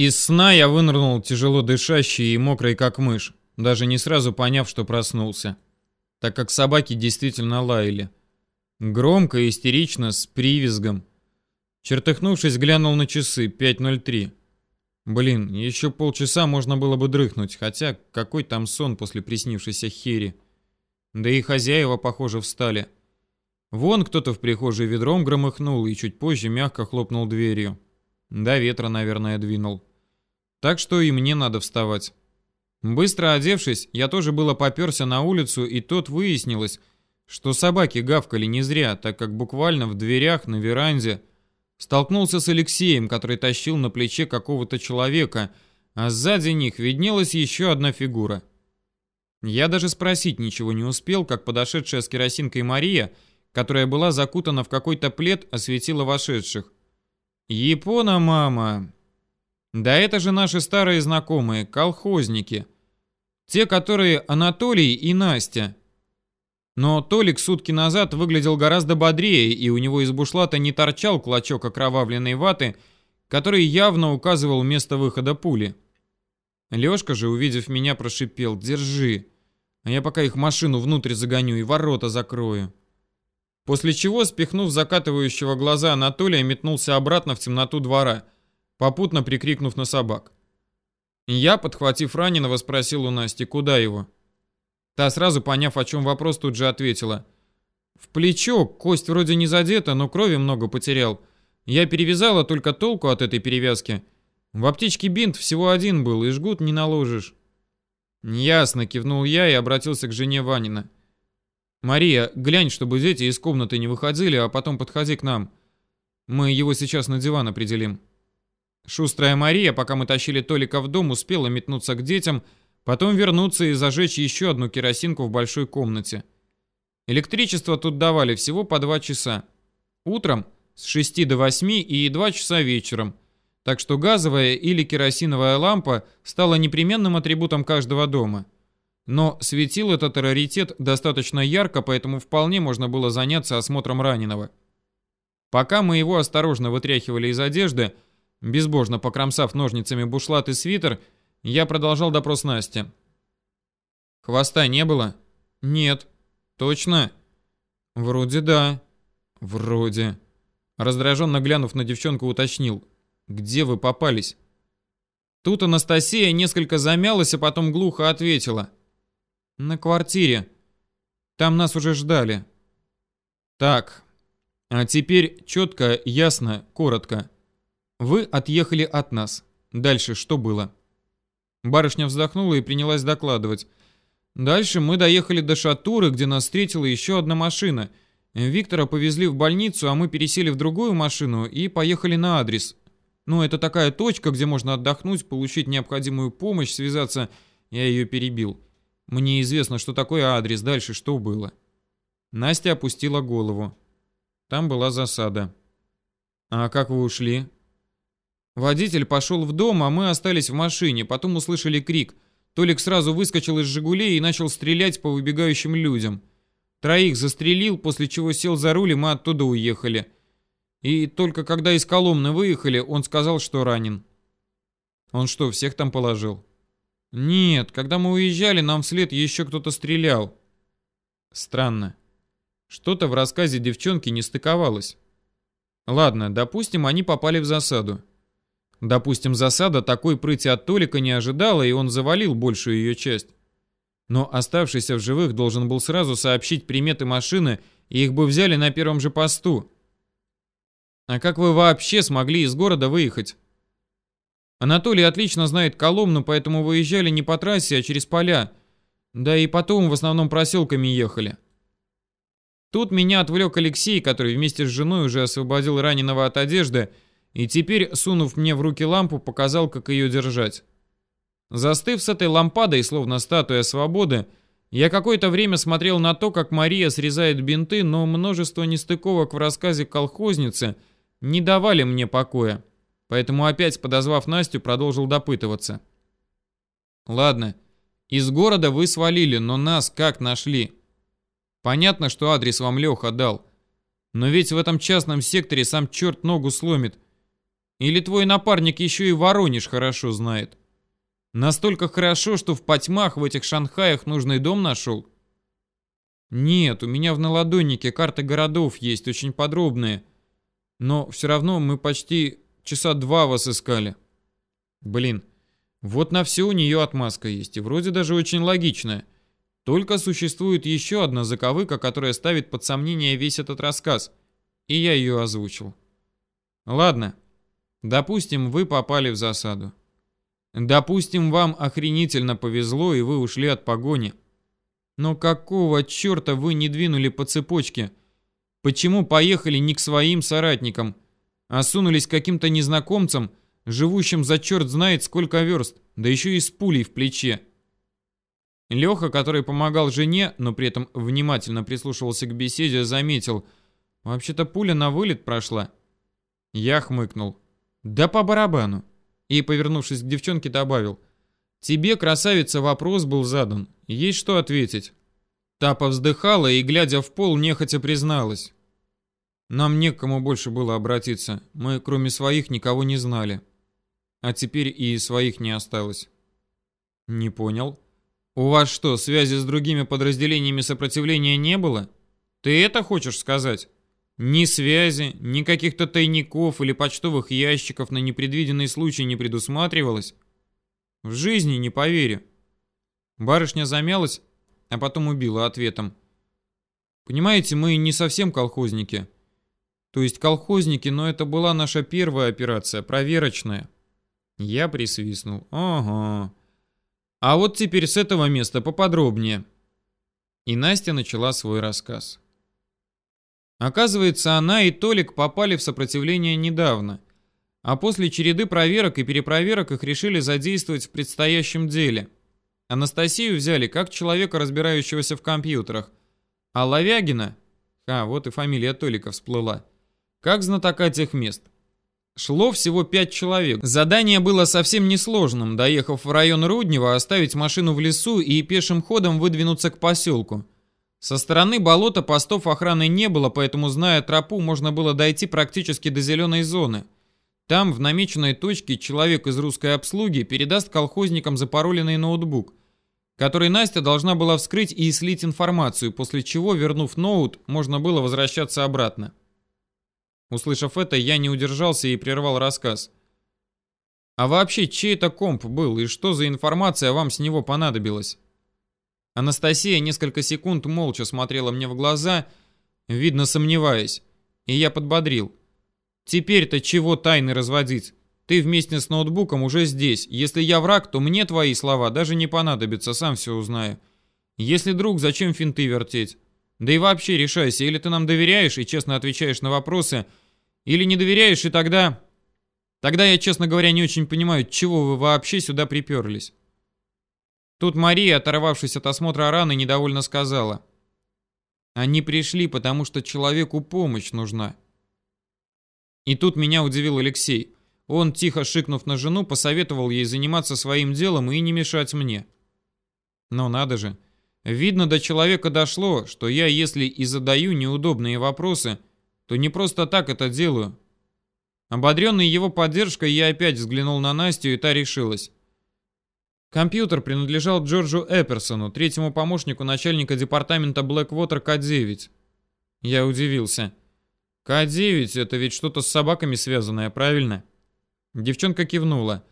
Из сна я вынырнул тяжело дышащий и мокрый как мышь, даже не сразу поняв, что проснулся, так как собаки действительно лаяли. Громко и истерично, с привизгом. Чертыхнувшись, глянул на часы, 5.03. Блин, еще полчаса можно было бы дрыхнуть, хотя какой там сон после приснившейся хери. Да и хозяева, похоже, встали. Вон кто-то в прихожей ведром громыхнул и чуть позже мягко хлопнул дверью. До ветра, наверное, двинул. Так что и мне надо вставать. Быстро одевшись, я тоже было поперся на улицу, и тут выяснилось, что собаки гавкали не зря, так как буквально в дверях на веранде столкнулся с Алексеем, который тащил на плече какого-то человека, а сзади них виднелась еще одна фигура. Я даже спросить ничего не успел, как подошедшая с керосинкой Мария, которая была закутана в какой-то плед, осветила вошедших. «Япона, мама!» Да это же наши старые знакомые, колхозники. Те, которые Анатолий и Настя. Но Толик сутки назад выглядел гораздо бодрее, и у него из бушлата не торчал клочок окровавленной ваты, который явно указывал место выхода пули. Лёшка же, увидев меня, прошипел «Держи, а я пока их машину внутрь загоню и ворота закрою». После чего, спихнув закатывающего глаза Анатолия, метнулся обратно в темноту двора – попутно прикрикнув на собак. Я, подхватив раненого, спросил у Насти, куда его. Та, сразу поняв, о чем вопрос, тут же ответила. В плечо, кость вроде не задета, но крови много потерял. Я перевязала, только толку от этой перевязки. В аптечке бинт всего один был, и жгут не наложишь. Ясно, кивнул я и обратился к жене Ванина. Мария, глянь, чтобы дети из комнаты не выходили, а потом подходи к нам. Мы его сейчас на диван определим. Шустрая Мария, пока мы тащили Толика в дом, успела метнуться к детям, потом вернуться и зажечь еще одну керосинку в большой комнате. Электричество тут давали всего по два часа. Утром с 6 до 8 и 2 часа вечером. Так что газовая или керосиновая лампа стала непременным атрибутом каждого дома. Но светил этот раритет достаточно ярко, поэтому вполне можно было заняться осмотром раненого. Пока мы его осторожно вытряхивали из одежды, Безбожно покромсав ножницами бушлат и свитер, я продолжал допрос Насти. «Хвоста не было?» «Нет». «Точно?» «Вроде да». «Вроде». Раздраженно глянув на девчонку, уточнил. «Где вы попались?» Тут Анастасия несколько замялась, а потом глухо ответила. «На квартире. Там нас уже ждали». «Так, а теперь четко, ясно, коротко. Вы отъехали от нас. Дальше что было? Барышня вздохнула и принялась докладывать. Дальше мы доехали до Шатуры, где нас встретила еще одна машина. Виктора повезли в больницу, а мы пересели в другую машину и поехали на адрес. Ну, это такая точка, где можно отдохнуть, получить необходимую помощь, связаться. Я ее перебил. Мне известно, что такое адрес, дальше что было. Настя опустила голову. Там была засада. А как вы ушли? Водитель пошел в дом, а мы остались в машине, потом услышали крик. Толик сразу выскочил из «Жигулей» и начал стрелять по выбегающим людям. Троих застрелил, после чего сел за руль, и мы оттуда уехали. И только когда из Коломны выехали, он сказал, что ранен. Он что, всех там положил? Нет, когда мы уезжали, нам вслед еще кто-то стрелял. Странно. Что-то в рассказе девчонки не стыковалось. Ладно, допустим, они попали в засаду. Допустим, засада такой прыти от Толика не ожидала, и он завалил большую ее часть. Но оставшийся в живых должен был сразу сообщить приметы машины, и их бы взяли на первом же посту. А как вы вообще смогли из города выехать? Анатолий отлично знает Коломну, поэтому выезжали не по трассе, а через поля. Да и потом в основном проселками ехали. Тут меня отвлек Алексей, который вместе с женой уже освободил раненого от одежды, и теперь, сунув мне в руки лампу, показал, как ее держать. Застыв с этой лампадой, словно статуя свободы, я какое-то время смотрел на то, как Мария срезает бинты, но множество нестыковок в рассказе колхозницы не давали мне покоя. Поэтому опять, подозвав Настю, продолжил допытываться. «Ладно, из города вы свалили, но нас как нашли?» «Понятно, что адрес вам Леха дал. Но ведь в этом частном секторе сам черт ногу сломит. Или твой напарник еще и Воронеж хорошо знает? Настолько хорошо, что в потьмах в этих Шанхаях нужный дом нашел? Нет, у меня в наладоннике карты городов есть, очень подробные. Но все равно мы почти часа два вас искали. Блин, вот на все у нее отмазка есть, и вроде даже очень логичная. Только существует еще одна заковыка, которая ставит под сомнение весь этот рассказ, и я ее озвучил. Ладно, допустим, вы попали в засаду. Допустим, вам охренительно повезло, и вы ушли от погони. Но какого черта вы не двинули по цепочке? Почему поехали не к своим соратникам, а сунулись к каким-то незнакомцам, живущим за черт знает сколько верст, да еще и с пулей в плече? Леха, который помогал жене, но при этом внимательно прислушивался к беседе, заметил, вообще-то пуля на вылет прошла. Я хмыкнул. Да по барабану. И, повернувшись к девчонке, добавил, тебе, красавица, вопрос был задан, есть что ответить. Та повздыхала и, глядя в пол, нехотя призналась. Нам не к кому больше было обратиться. Мы, кроме своих, никого не знали. А теперь и своих не осталось. Не понял. У вас что, связи с другими подразделениями сопротивления не было? Ты это хочешь сказать? Ни связи, ни каких-то тайников или почтовых ящиков на непредвиденный случай не предусматривалось? В жизни не поверю. Барышня замялась, а потом убила ответом. Понимаете, мы не совсем колхозники. То есть колхозники, но это была наша первая операция, проверочная. Я присвистнул. Ага. А вот теперь с этого места поподробнее. И Настя начала свой рассказ. Оказывается, она и Толик попали в сопротивление недавно. А после череды проверок и перепроверок их решили задействовать в предстоящем деле – Анастасию взяли как человека, разбирающегося в компьютерах, а Ловягина, а вот и фамилия Толика всплыла, как знатока тех мест. Шло всего пять человек. Задание было совсем несложным, доехав в район Руднева, оставить машину в лесу и пешим ходом выдвинуться к поселку. Со стороны болота постов охраны не было, поэтому, зная тропу, можно было дойти практически до зеленой зоны. Там, в намеченной точке, человек из русской обслуги передаст колхозникам запароленный ноутбук который Настя должна была вскрыть и слить информацию, после чего, вернув ноут, можно было возвращаться обратно. Услышав это, я не удержался и прервал рассказ. А вообще, чей это комп был и что за информация вам с него понадобилась? Анастасия несколько секунд молча смотрела мне в глаза, видно сомневаясь, и я подбодрил. Теперь-то чего тайны разводить? Ты вместе с ноутбуком уже здесь. Если я враг, то мне твои слова даже не понадобятся, сам все узнаю. Если друг, зачем финты вертеть? Да и вообще решайся, или ты нам доверяешь и честно отвечаешь на вопросы, или не доверяешь, и тогда... Тогда я, честно говоря, не очень понимаю, чего вы вообще сюда приперлись. Тут Мария, оторвавшись от осмотра раны, недовольно сказала. Они пришли, потому что человеку помощь нужна. И тут меня удивил Алексей. Он, тихо шикнув на жену, посоветовал ей заниматься своим делом и не мешать мне. Но надо же. Видно, до человека дошло, что я, если и задаю неудобные вопросы, то не просто так это делаю. Ободренный его поддержкой, я опять взглянул на Настю, и та решилась. Компьютер принадлежал Джорджу Эперсону, третьему помощнику начальника департамента Blackwater К-9. Я удивился. К-9 это ведь что-то с собаками связанное, правильно? Девчонка кивнула.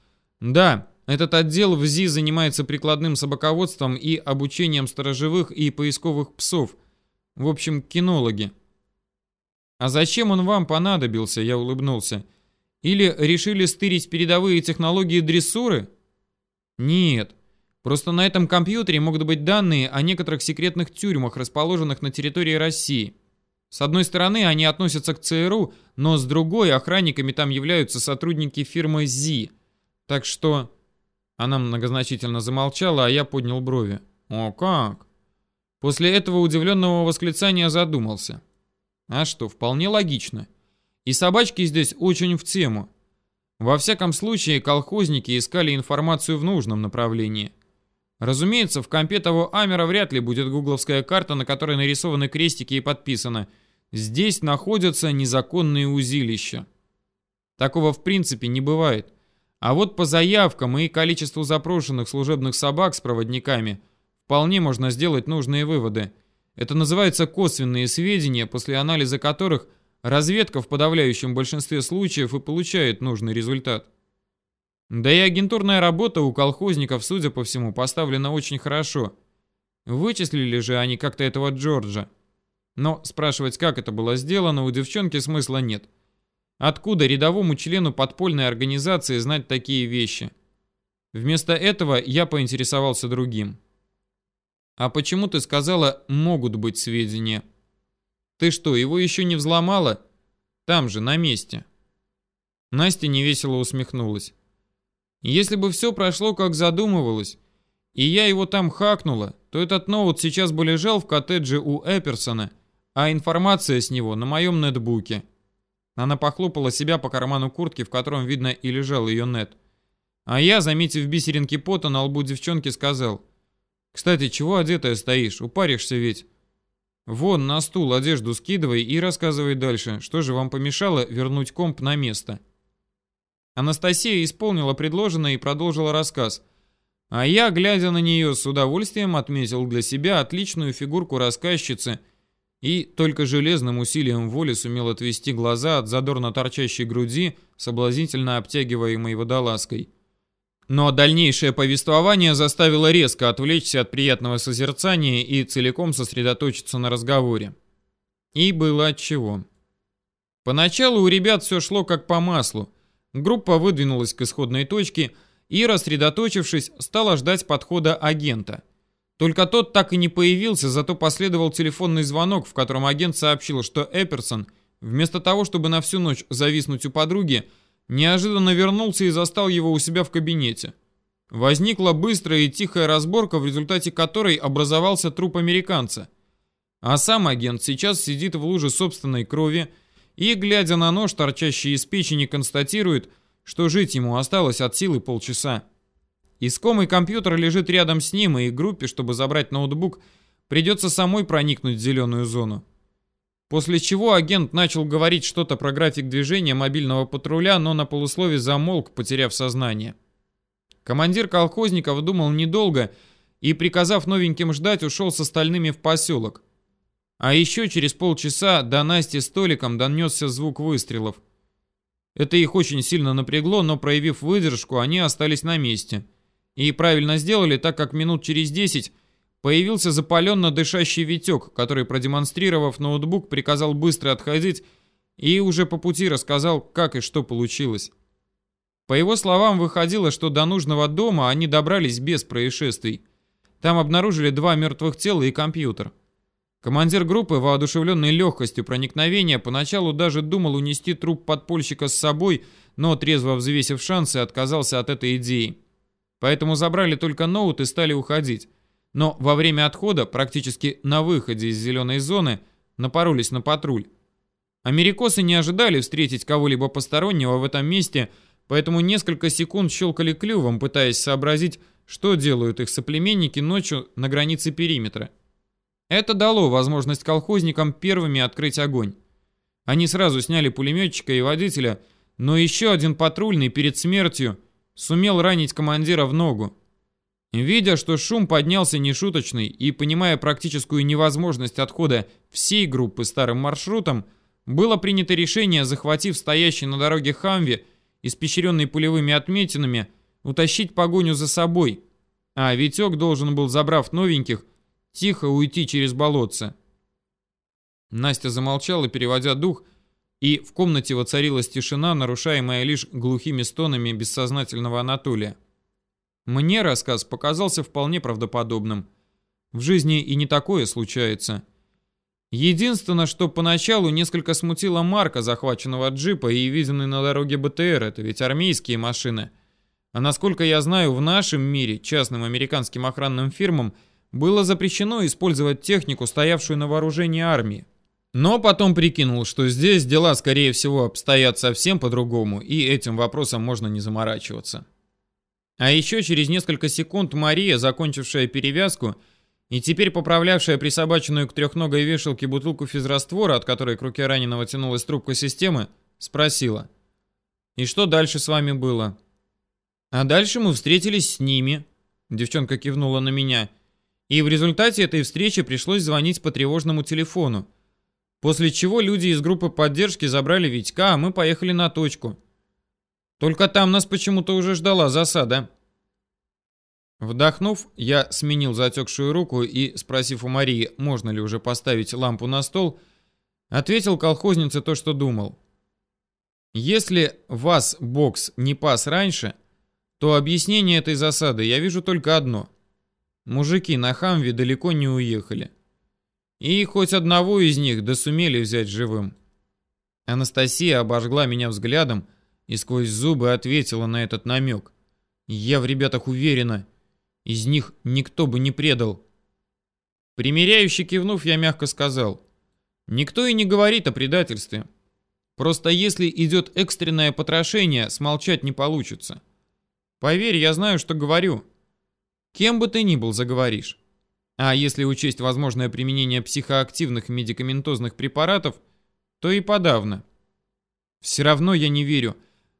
Да, этот отдел в ЗИ занимается прикладным собаководством и обучением сторожевых и поисковых псов. В общем, кинологи. А зачем он вам понадобился, я улыбнулся. Или решили стырить передовые технологии дрессуры? Нет. Просто на этом компьютере могут быть данные о некоторых секретных тюрьмах, расположенных на территории России. С одной стороны, они относятся к ЦРУ, но с другой, охранниками там являются сотрудники фирмы ЗИ. Так что... Она многозначительно замолчала, а я поднял брови. О, как? После этого удивленного восклицания задумался. А что, вполне логично. И собачки здесь очень в тему. Во всяком случае, колхозники искали информацию в нужном направлении. Разумеется, в компе того Амера вряд ли будет гугловская карта, на которой нарисованы крестики и подписано «Здесь находятся незаконные узилища». Такого в принципе не бывает. А вот по заявкам и количеству запрошенных служебных собак с проводниками вполне можно сделать нужные выводы. Это называется косвенные сведения, после анализа которых разведка в подавляющем большинстве случаев и получает нужный результат. Да и агентурная работа у колхозников, судя по всему, поставлена очень хорошо. Вычислили же они как-то этого Джорджа. Но спрашивать, как это было сделано, у девчонки смысла нет. Откуда рядовому члену подпольной организации знать такие вещи? Вместо этого я поинтересовался другим. «А почему ты сказала, могут быть сведения?» «Ты что, его еще не взломала?» «Там же, на месте». Настя невесело усмехнулась. «Если бы все прошло, как задумывалось, и я его там хакнула, то этот ноут сейчас бы лежал в коттедже у Эперсона, а информация с него на моем нетбуке». Она похлопала себя по карману куртки, в котором, видно, и лежал ее нет. А я, заметив бисеринки пота на лбу девчонки, сказал. «Кстати, чего одетая стоишь? Упаришься ведь?» «Вон, на стул одежду скидывай и рассказывай дальше, что же вам помешало вернуть комп на место». Анастасия исполнила предложенное и продолжила рассказ. А я, глядя на нее, с удовольствием отметил для себя отличную фигурку рассказчицы – и только железным усилием воли сумел отвести глаза от задорно торчащей груди, соблазнительно обтягиваемой водолазкой. Но дальнейшее повествование заставило резко отвлечься от приятного созерцания и целиком сосредоточиться на разговоре. И было отчего. Поначалу у ребят все шло как по маслу. Группа выдвинулась к исходной точке и, рассредоточившись, стала ждать подхода агента – только тот так и не появился, зато последовал телефонный звонок, в котором агент сообщил, что Эперсон, вместо того, чтобы на всю ночь зависнуть у подруги, неожиданно вернулся и застал его у себя в кабинете. Возникла быстрая и тихая разборка, в результате которой образовался труп американца. А сам агент сейчас сидит в луже собственной крови и, глядя на нож, торчащий из печени, констатирует, что жить ему осталось от силы полчаса. Искомый компьютер лежит рядом с ним, и группе, чтобы забрать ноутбук, придется самой проникнуть в зеленую зону. После чего агент начал говорить что-то про график движения мобильного патруля, но на полуслове замолк, потеряв сознание. Командир колхозников думал недолго и, приказав новеньким ждать, ушел с остальными в поселок. А еще через полчаса до Насти с Толиком донесся звук выстрелов. Это их очень сильно напрягло, но проявив выдержку, они остались на месте – и правильно сделали, так как минут через 10 появился запаленно дышащий Витек, который, продемонстрировав ноутбук, приказал быстро отходить и уже по пути рассказал, как и что получилось. По его словам, выходило, что до нужного дома они добрались без происшествий. Там обнаружили два мертвых тела и компьютер. Командир группы, воодушевленный легкостью проникновения, поначалу даже думал унести труп подпольщика с собой, но, трезво взвесив шансы, отказался от этой идеи. Поэтому забрали только ноут и стали уходить. Но во время отхода, практически на выходе из зеленой зоны, напоролись на патруль. Америкосы не ожидали встретить кого-либо постороннего в этом месте, поэтому несколько секунд щелкали клювом, пытаясь сообразить, что делают их соплеменники ночью на границе периметра. Это дало возможность колхозникам первыми открыть огонь. Они сразу сняли пулеметчика и водителя, но еще один патрульный перед смертью – сумел ранить командира в ногу. Видя, что шум поднялся нешуточный и понимая практическую невозможность отхода всей группы старым маршрутом, было принято решение, захватив стоящий на дороге Хамви, испещренный пулевыми отметинами, утащить погоню за собой, а Витек должен был, забрав новеньких, тихо уйти через болотце. Настя замолчала, переводя дух, и в комнате воцарилась тишина, нарушаемая лишь глухими стонами бессознательного Анатолия. Мне рассказ показался вполне правдоподобным. В жизни и не такое случается. Единственное, что поначалу несколько смутило Марка, захваченного джипа и виденный на дороге БТР, это ведь армейские машины. А насколько я знаю, в нашем мире частным американским охранным фирмам было запрещено использовать технику, стоявшую на вооружении армии. Но потом прикинул, что здесь дела, скорее всего, обстоят совсем по-другому, и этим вопросом можно не заморачиваться. А еще через несколько секунд Мария, закончившая перевязку и теперь поправлявшая присобаченную к трехногой вешалке бутылку физраствора, от которой к руке раненого тянулась трубка системы, спросила. И что дальше с вами было? А дальше мы встретились с ними. Девчонка кивнула на меня. И в результате этой встречи пришлось звонить по тревожному телефону. После чего люди из группы поддержки забрали Витька, а мы поехали на точку. Только там нас почему-то уже ждала засада. Вдохнув, я сменил затекшую руку и, спросив у Марии, можно ли уже поставить лампу на стол, ответил колхознице то, что думал. Если вас бокс не пас раньше, то объяснение этой засады я вижу только одно. Мужики на Хамве далеко не уехали. И хоть одного из них да сумели взять живым. Анастасия обожгла меня взглядом и сквозь зубы ответила на этот намек. Я в ребятах уверена, из них никто бы не предал. Примеряющий кивнув, я мягко сказал. Никто и не говорит о предательстве. Просто если идет экстренное потрошение, смолчать не получится. Поверь, я знаю, что говорю. Кем бы ты ни был, заговоришь. А если учесть возможное применение психоактивных медикаментозных препаратов, то и подавно. Все равно я не верю.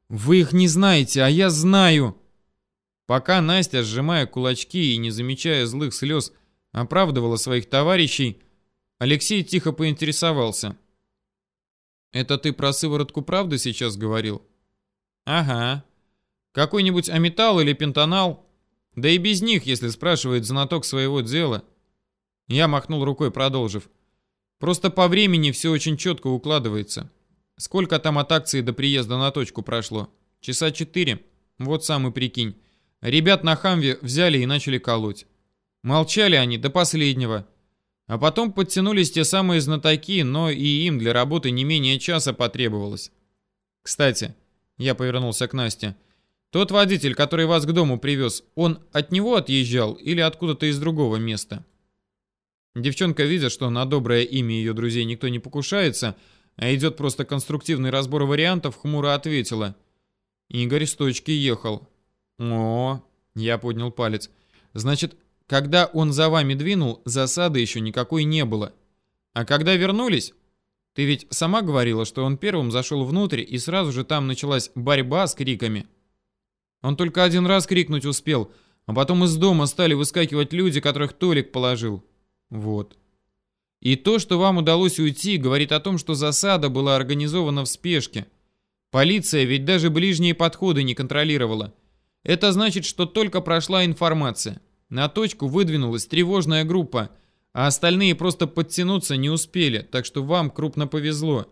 Вы их не знаете, а я знаю. Пока Настя, сжимая кулачки и не замечая злых слез, оправдывала своих товарищей, Алексей тихо поинтересовался. «Это ты про сыворотку правды сейчас говорил?» «Ага. Какой-нибудь аметал или пентанал?» Да и без них, если спрашивает знаток своего дела. Я махнул рукой, продолжив. Просто по времени все очень четко укладывается. Сколько там от акции до приезда на точку прошло? Часа четыре. Вот сам и прикинь. Ребят на Хамве взяли и начали колоть. Молчали они до последнего. А потом подтянулись те самые знатоки, но и им для работы не менее часа потребовалось. Кстати, я повернулся к Насте. Тот водитель, который вас к дому привез, он от него отъезжал или откуда-то из другого места? Девчонка, видя, что на доброе имя ее друзей никто не покушается, а идет просто конструктивный разбор вариантов, хмуро ответила. Игорь с точки ехал. О, я поднял палец. Значит, когда он за вами двинул, засады еще никакой не было. А когда вернулись, ты ведь сама говорила, что он первым зашел внутрь, и сразу же там началась борьба с криками. Он только один раз крикнуть успел, а потом из дома стали выскакивать люди, которых Толик положил. Вот. И то, что вам удалось уйти, говорит о том, что засада была организована в спешке. Полиция ведь даже ближние подходы не контролировала. Это значит, что только прошла информация. На точку выдвинулась тревожная группа, а остальные просто подтянуться не успели, так что вам крупно повезло.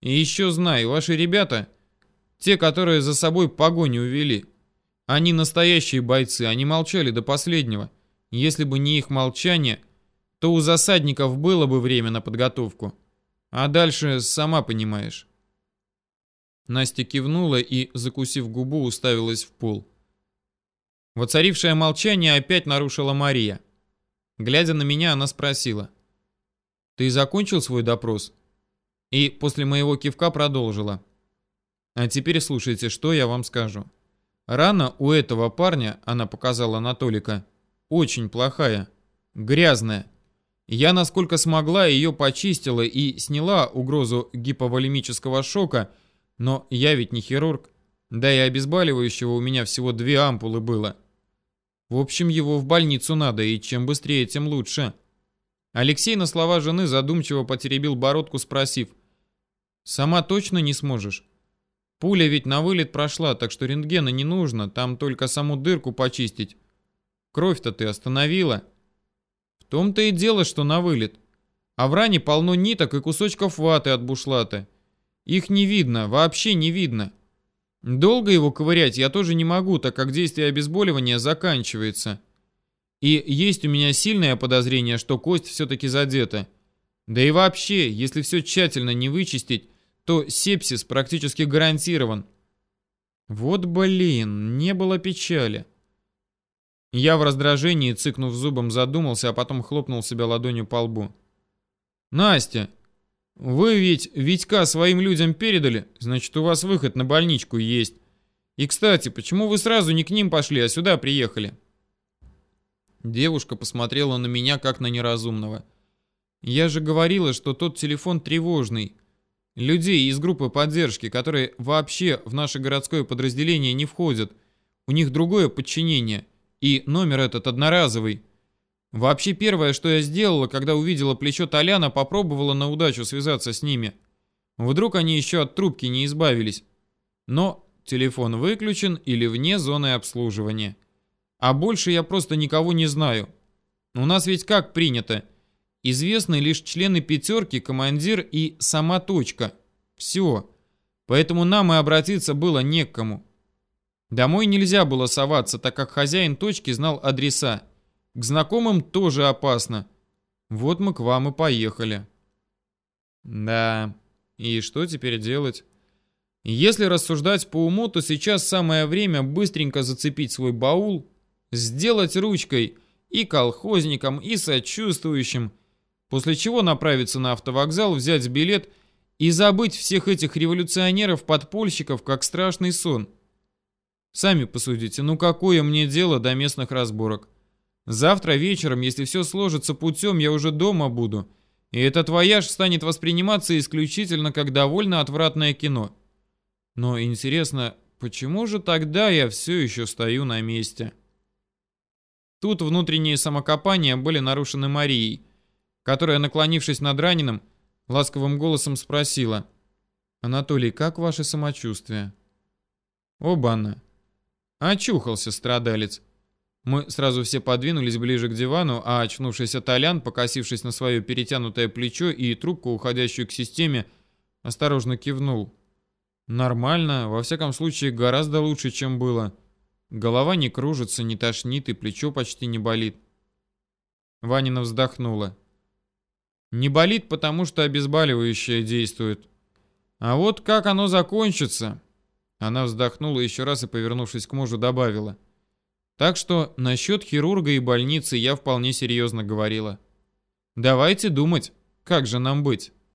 И еще знай, ваши ребята те, которые за собой погоню увели. Они настоящие бойцы, они молчали до последнего. Если бы не их молчание, то у засадников было бы время на подготовку. А дальше сама понимаешь. Настя кивнула и, закусив губу, уставилась в пол. Воцарившее молчание опять нарушила Мария. Глядя на меня, она спросила. «Ты закончил свой допрос?» И после моего кивка продолжила. А теперь слушайте, что я вам скажу. Рана у этого парня, она показала Анатолика, очень плохая, грязная. Я, насколько смогла, ее почистила и сняла угрозу гиповолемического шока, но я ведь не хирург. Да и обезболивающего у меня всего две ампулы было. В общем, его в больницу надо, и чем быстрее, тем лучше. Алексей на слова жены задумчиво потеребил бородку, спросив, «Сама точно не сможешь?» Пуля ведь на вылет прошла, так что рентгена не нужно, там только саму дырку почистить. Кровь-то ты остановила. Том-то и дело, что на вылет. А в ране полно ниток и кусочков ваты от бушлата. Их не видно, вообще не видно. Долго его ковырять я тоже не могу, так как действие обезболивания заканчивается. И есть у меня сильное подозрение, что кость все-таки задета. Да и вообще, если все тщательно не вычистить, то сепсис практически гарантирован. Вот блин, не было печали. Я в раздражении, цыкнув зубом, задумался, а потом хлопнул себя ладонью по лбу. «Настя, вы ведь Витька своим людям передали, значит, у вас выход на больничку есть. И, кстати, почему вы сразу не к ним пошли, а сюда приехали?» Девушка посмотрела на меня, как на неразумного. «Я же говорила, что тот телефон тревожный. Людей из группы поддержки, которые вообще в наше городское подразделение не входят. У них другое подчинение. И номер этот одноразовый. Вообще первое, что я сделала, когда увидела плечо Толяна, попробовала на удачу связаться с ними. Вдруг они еще от трубки не избавились. Но телефон выключен или вне зоны обслуживания. А больше я просто никого не знаю. У нас ведь как принято? Известны лишь члены пятерки, командир и сама точка. Все. Поэтому нам и обратиться было не к кому. Домой нельзя было соваться, так как хозяин точки знал адреса. К знакомым тоже опасно. Вот мы к вам и поехали. Да, и что теперь делать? Если рассуждать по уму, то сейчас самое время быстренько зацепить свой баул, сделать ручкой и колхозникам, и сочувствующим, после чего направиться на автовокзал, взять билет и забыть всех этих революционеров-подпольщиков, как страшный сон. Сами посудите, ну какое мне дело до местных разборок? Завтра вечером, если все сложится путем, я уже дома буду, и этот вояж станет восприниматься исключительно как довольно отвратное кино. Но интересно, почему же тогда я все еще стою на месте? Тут внутренние самокопания были нарушены Марией, которая, наклонившись над раненым, ласковым голосом спросила. «Анатолий, как ваше самочувствие?» «Оба-на!» Очухался страдалец. Мы сразу все подвинулись ближе к дивану, а очнувшийся Толян, покосившись на свое перетянутое плечо и трубку, уходящую к системе, осторожно кивнул. «Нормально, во всяком случае гораздо лучше, чем было. Голова не кружится, не тошнит и плечо почти не болит». Ванина вздохнула. Не болит, потому что обезболивающее действует. А вот как оно закончится? Она вздохнула еще раз и, повернувшись к мужу, добавила. Так что насчет хирурга и больницы я вполне серьезно говорила. Давайте думать, как же нам быть.